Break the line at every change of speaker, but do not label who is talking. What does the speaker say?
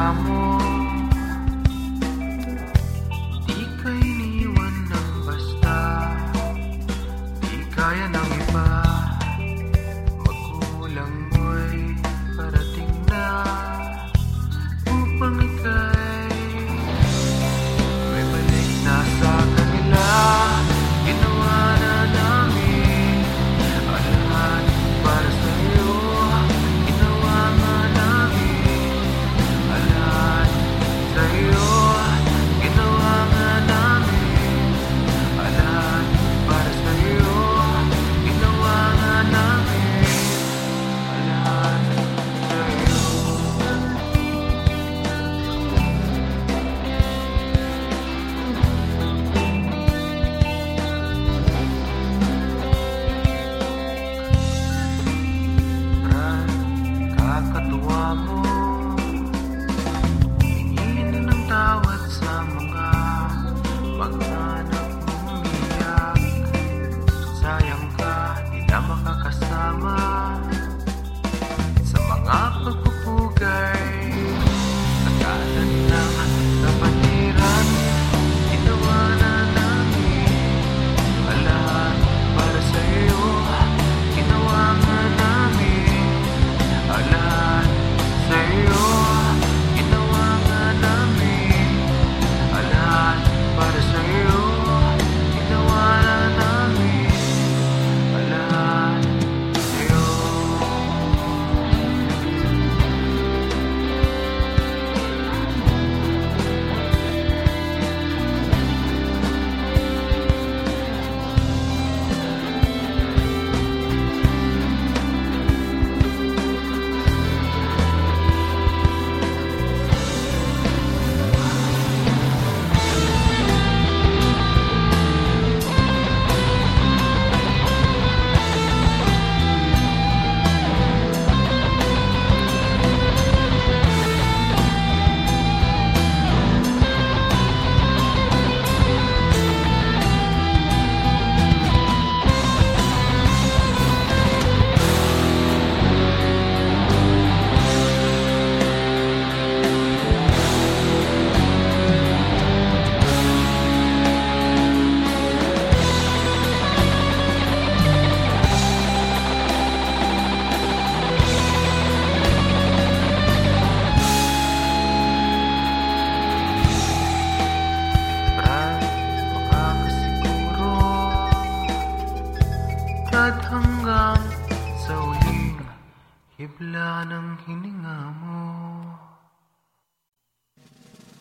kamu Kahit hanggang sa huling hibla ng hininga mo